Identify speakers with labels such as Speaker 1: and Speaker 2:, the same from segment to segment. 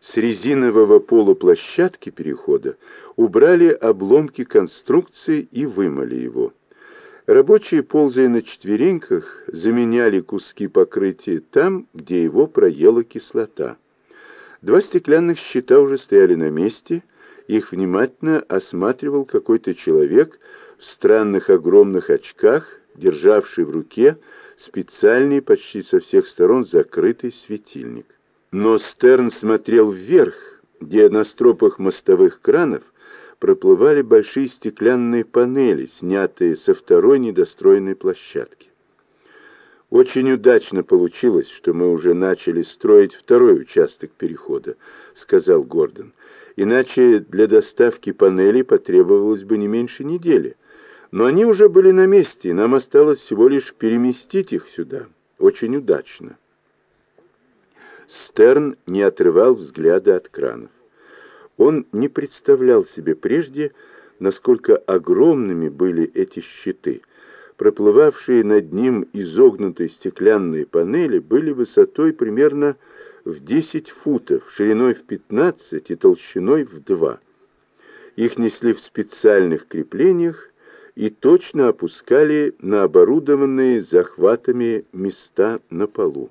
Speaker 1: С резинового пола площадки перехода убрали обломки конструкции и вымыли его. Рабочие, ползая на четвереньках, заменяли куски покрытия там, где его проела кислота. Два стеклянных щита уже стояли на месте, их внимательно осматривал какой-то человек в странных огромных очках, державший в руке специальный почти со всех сторон закрытый светильник. Но Стерн смотрел вверх, где на стропах мостовых кранов проплывали большие стеклянные панели, снятые со второй недостроенной площадки. «Очень удачно получилось, что мы уже начали строить второй участок перехода», — сказал Гордон. «Иначе для доставки панелей потребовалось бы не меньше недели. Но они уже были на месте, и нам осталось всего лишь переместить их сюда. Очень удачно». Стерн не отрывал взгляда от кранов. Он не представлял себе прежде, насколько огромными были эти щиты. Проплывавшие над ним изогнутые стеклянные панели были высотой примерно в 10 футов, шириной в 15 и толщиной в 2. Их несли в специальных креплениях и точно опускали на оборудованные захватами места на полу.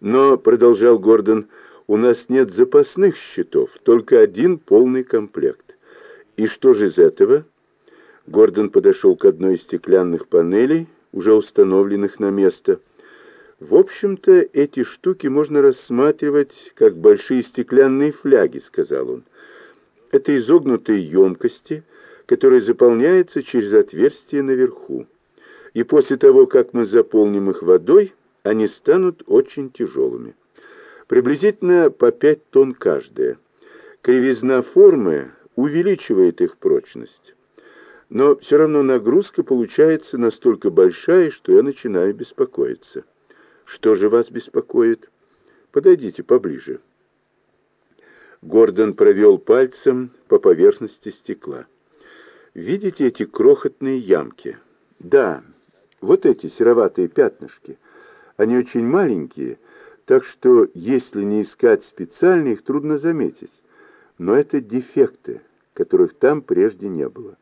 Speaker 1: Но, продолжал Гордон, у нас нет запасных счетов, только один полный комплект. И что же из этого? Гордон подошел к одной из стеклянных панелей, уже установленных на место. В общем-то, эти штуки можно рассматривать как большие стеклянные фляги, сказал он. Это изогнутые емкости, которые заполняются через отверстие наверху. И после того, как мы заполним их водой, они станут очень тяжелыми приблизительно по 5 тонн каждая. Кривизна формы увеличивает их прочность. Но все равно нагрузка получается настолько большая, что я начинаю беспокоиться. Что же вас беспокоит? Подойдите поближе. Гордон провел пальцем по поверхности стекла. Видите эти крохотные ямки? Да, вот эти сероватые пятнышки. Они очень маленькие, так что, если не искать специально, их трудно заметить. Но это дефекты, которых там прежде не было.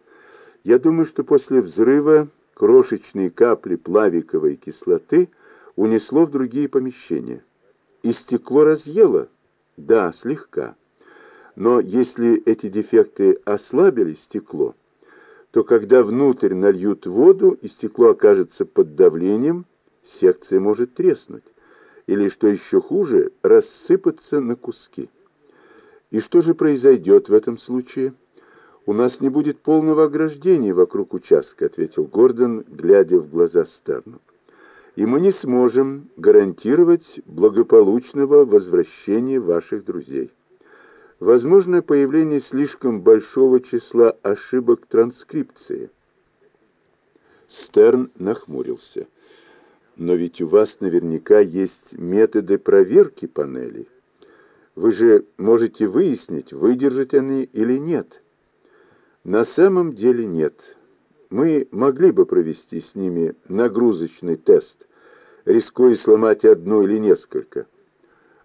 Speaker 1: Я думаю, что после взрыва крошечные капли плавиковой кислоты унесло в другие помещения. И стекло разъело? Да, слегка. Но если эти дефекты ослабили стекло, то когда внутрь нальют воду и стекло окажется под давлением, секция может треснуть или, что еще хуже, рассыпаться на куски. И что же произойдет в этом случае? «У нас не будет полного ограждения вокруг участка», — ответил Гордон, глядя в глаза Стерну. «И мы не сможем гарантировать благополучного возвращения ваших друзей. Возможно появление слишком большого числа ошибок транскрипции». Стерн нахмурился. Но ведь у вас наверняка есть методы проверки панелей. Вы же можете выяснить, выдержат они или нет. На самом деле нет. Мы могли бы провести с ними нагрузочный тест, рискуя сломать одну или несколько.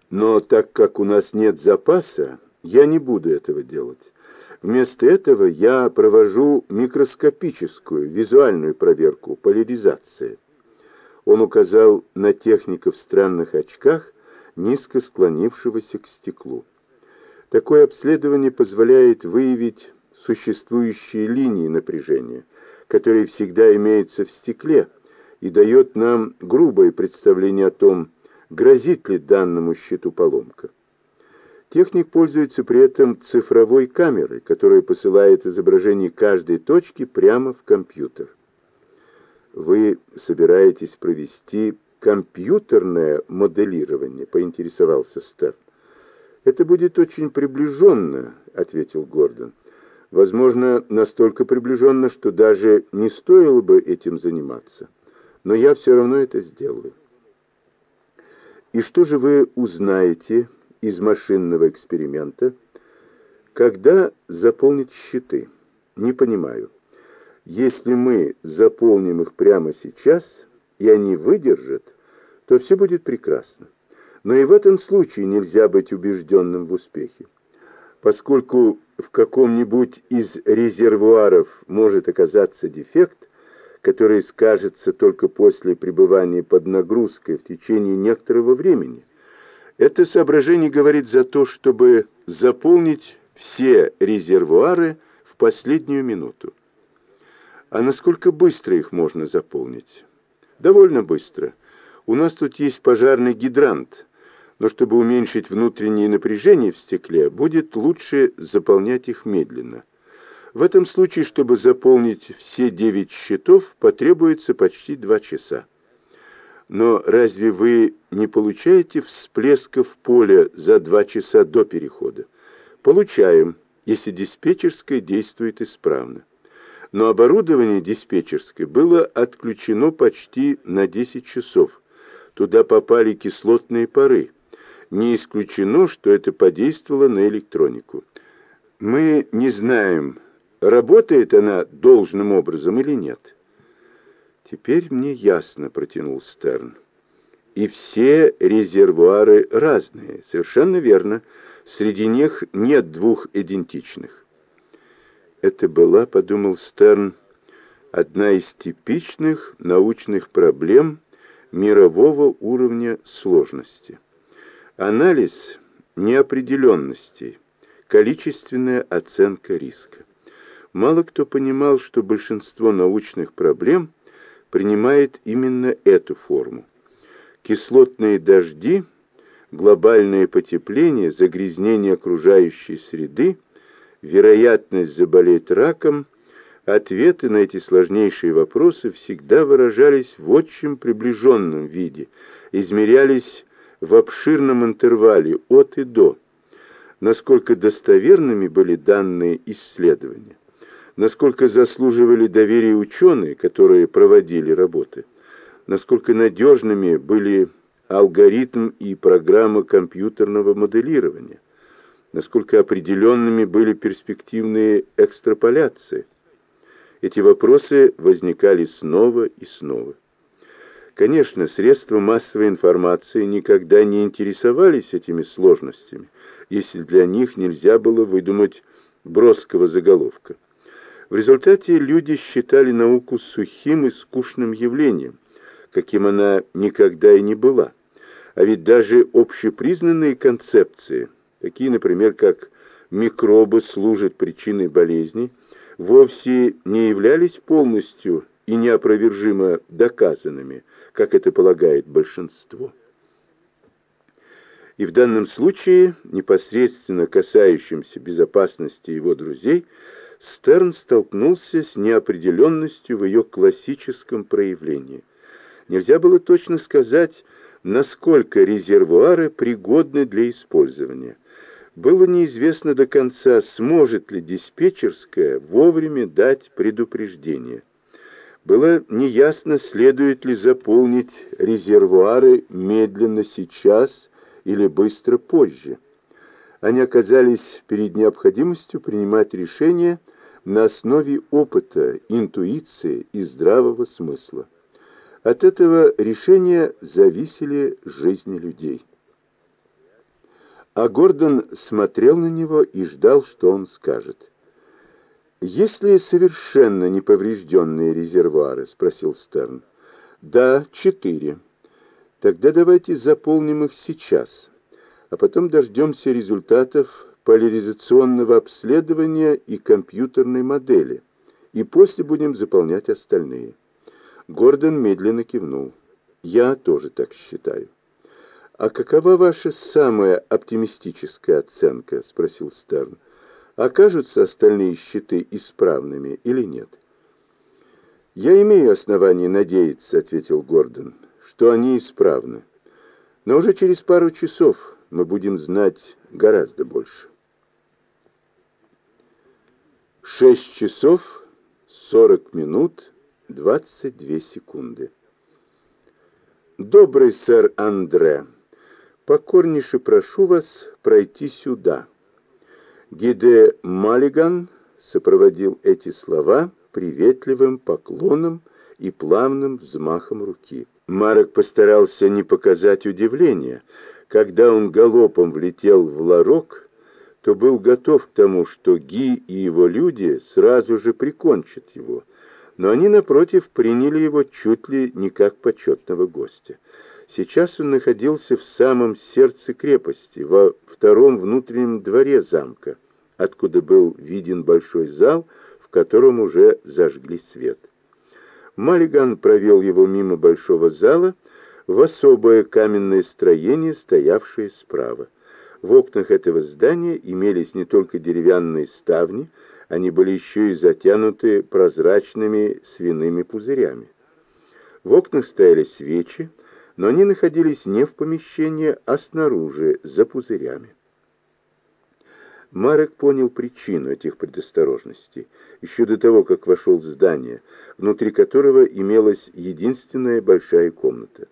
Speaker 1: Но так как у нас нет запаса, я не буду этого делать. Вместо этого я провожу микроскопическую визуальную проверку поляризации. Он указал на техника в странных очках, низко склонившегося к стеклу. Такое обследование позволяет выявить существующие линии напряжения, которые всегда имеются в стекле, и дает нам грубое представление о том, грозит ли данному щиту поломка. Техник пользуется при этом цифровой камерой, которая посылает изображение каждой точки прямо в компьютер вы собираетесь провести компьютерное моделирование?» — поинтересовался Стэн. «Это будет очень приближенно», — ответил Гордон. «Возможно, настолько приближенно, что даже не стоило бы этим заниматься. Но я все равно это сделаю». «И что же вы узнаете из машинного эксперимента?» «Когда заполнить щиты?» «Не понимаю». Если мы заполним их прямо сейчас, и они выдержат, то все будет прекрасно. Но и в этом случае нельзя быть убежденным в успехе. Поскольку в каком-нибудь из резервуаров может оказаться дефект, который скажется только после пребывания под нагрузкой в течение некоторого времени, это соображение говорит за то, чтобы заполнить все резервуары в последнюю минуту. А насколько быстро их можно заполнить? Довольно быстро. У нас тут есть пожарный гидрант, но чтобы уменьшить внутреннее напряжение в стекле, будет лучше заполнять их медленно. В этом случае, чтобы заполнить все девять щитов, потребуется почти два часа. Но разве вы не получаете всплесков поля за два часа до перехода? Получаем, если диспетчерская действует исправно но оборудование диспетчерской было отключено почти на 10 часов. Туда попали кислотные пары. Не исключено, что это подействовало на электронику. Мы не знаем, работает она должным образом или нет. Теперь мне ясно, протянул Стерн. И все резервуары разные, совершенно верно. Среди них нет двух идентичных. Это была, подумал Стерн, одна из типичных научных проблем мирового уровня сложности. Анализ неопределенностей, количественная оценка риска. Мало кто понимал, что большинство научных проблем принимает именно эту форму. Кислотные дожди, глобальное потепление, загрязнение окружающей среды – вероятность заболеть раком, ответы на эти сложнейшие вопросы всегда выражались в очень приближенном виде, измерялись в обширном интервале от и до. Насколько достоверными были данные исследования, насколько заслуживали доверия ученые, которые проводили работы, насколько надежными были алгоритм и программа компьютерного моделирования насколько определенными были перспективные экстраполяции. Эти вопросы возникали снова и снова. Конечно, средства массовой информации никогда не интересовались этими сложностями, если для них нельзя было выдумать броского заголовка. В результате люди считали науку сухим и скучным явлением, каким она никогда и не была. А ведь даже общепризнанные концепции – такие, например, как микробы служат причиной болезней, вовсе не являлись полностью и неопровержимо доказанными, как это полагает большинство. И в данном случае, непосредственно касающемся безопасности его друзей, Стерн столкнулся с неопределенностью в ее классическом проявлении. Нельзя было точно сказать, насколько резервуары пригодны для использования – было неизвестно до конца, сможет ли диспетчерская вовремя дать предупреждение. Было неясно, следует ли заполнить резервуары медленно сейчас или быстро позже. Они оказались перед необходимостью принимать решения на основе опыта, интуиции и здравого смысла. От этого решения зависели жизни людей а Гордон смотрел на него и ждал, что он скажет. «Есть ли совершенно неповрежденные резервуары?» — спросил Стерн. «Да, четыре. Тогда давайте заполним их сейчас, а потом дождемся результатов поляризационного обследования и компьютерной модели, и после будем заполнять остальные». Гордон медленно кивнул. «Я тоже так считаю». «А какова ваша самая оптимистическая оценка?» — спросил Стерн. «Окажутся остальные щиты исправными или нет?» «Я имею основание надеяться», — ответил Гордон, — «что они исправны. Но уже через пару часов мы будем знать гораздо больше». Шесть часов сорок минут двадцать две секунды. «Добрый сэр Андре», покорнейше прошу вас пройти сюда». Гиде Маллиган сопроводил эти слова приветливым поклоном и плавным взмахом руки. Марок постарался не показать удивления. когда он галопом влетел в ларок, то был готов к тому, что Ги и его люди сразу же прикончат его, но они, напротив, приняли его чуть ли не как почетного гостя. Сейчас он находился в самом сердце крепости, во втором внутреннем дворе замка, откуда был виден большой зал, в котором уже зажгли свет. Маллиган провел его мимо большого зала в особое каменное строение, стоявшее справа. В окнах этого здания имелись не только деревянные ставни, они были еще и затянуты прозрачными свиными пузырями. В окнах стояли свечи, но они находились не в помещении, а снаружи, за пузырями. Марек понял причину этих предосторожностей еще до того, как вошел в здание, внутри которого имелась единственная большая комната.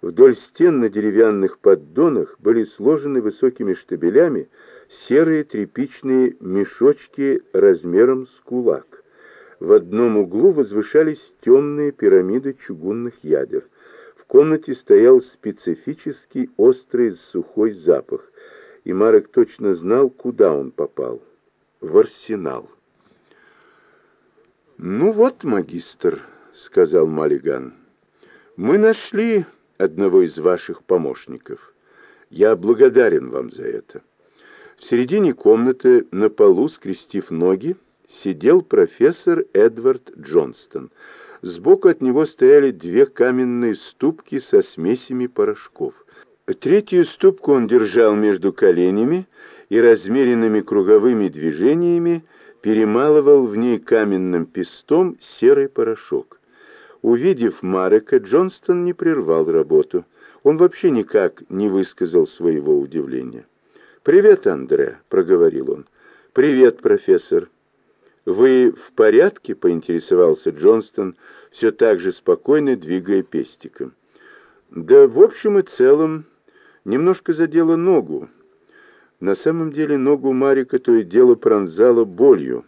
Speaker 1: Вдоль стен на деревянных поддонах были сложены высокими штабелями серые тряпичные мешочки размером с кулак. В одном углу возвышались темные пирамиды чугунных ядер. Комнате стоял специфический острый сухой запах, и Марек точно знал, куда он попал. В арсенал. «Ну вот, магистр», — сказал Маллиган, — «мы нашли одного из ваших помощников. Я благодарен вам за это. В середине комнаты, на полу, скрестив ноги, сидел профессор Эдвард Джонстон. Сбоку от него стояли две каменные ступки со смесями порошков. Третью ступку он держал между коленями и размеренными круговыми движениями перемалывал в ней каменным пестом серый порошок. Увидев Марека, Джонстон не прервал работу. Он вообще никак не высказал своего удивления. «Привет, Андре», — проговорил он. «Привет, профессор». «Вы в порядке?» — поинтересовался Джонстон, все так же спокойно двигая пестиком. «Да, в общем и целом, немножко задело ногу. На самом деле ногу Марика то и дело пронзало болью,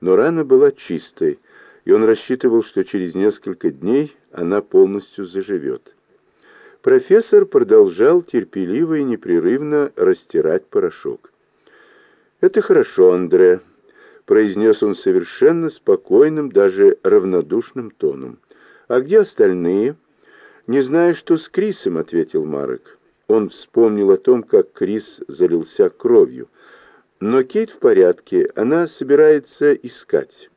Speaker 1: но рана была чистой, и он рассчитывал, что через несколько дней она полностью заживет. Профессор продолжал терпеливо и непрерывно растирать порошок. «Это хорошо, Андре», — произнес он совершенно спокойным, даже равнодушным тоном. «А где остальные?» «Не знаю, что с Крисом», — ответил Марек. Он вспомнил о том, как Крис залился кровью. «Но Кейт в порядке, она собирается искать».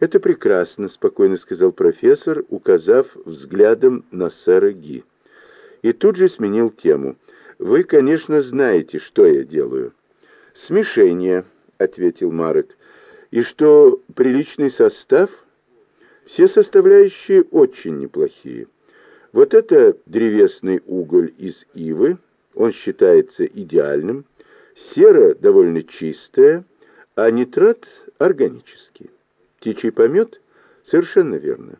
Speaker 1: «Это прекрасно», — спокойно сказал профессор, указав взглядом на сэра Ги. И тут же сменил тему. «Вы, конечно, знаете, что я делаю». «Смешение», — ответил Марек. «И что, приличный состав?» «Все составляющие очень неплохие. Вот это древесный уголь из ивы, он считается идеальным, сера довольно чистая, а нитрат органический». Птичий помет? Совершенно верно.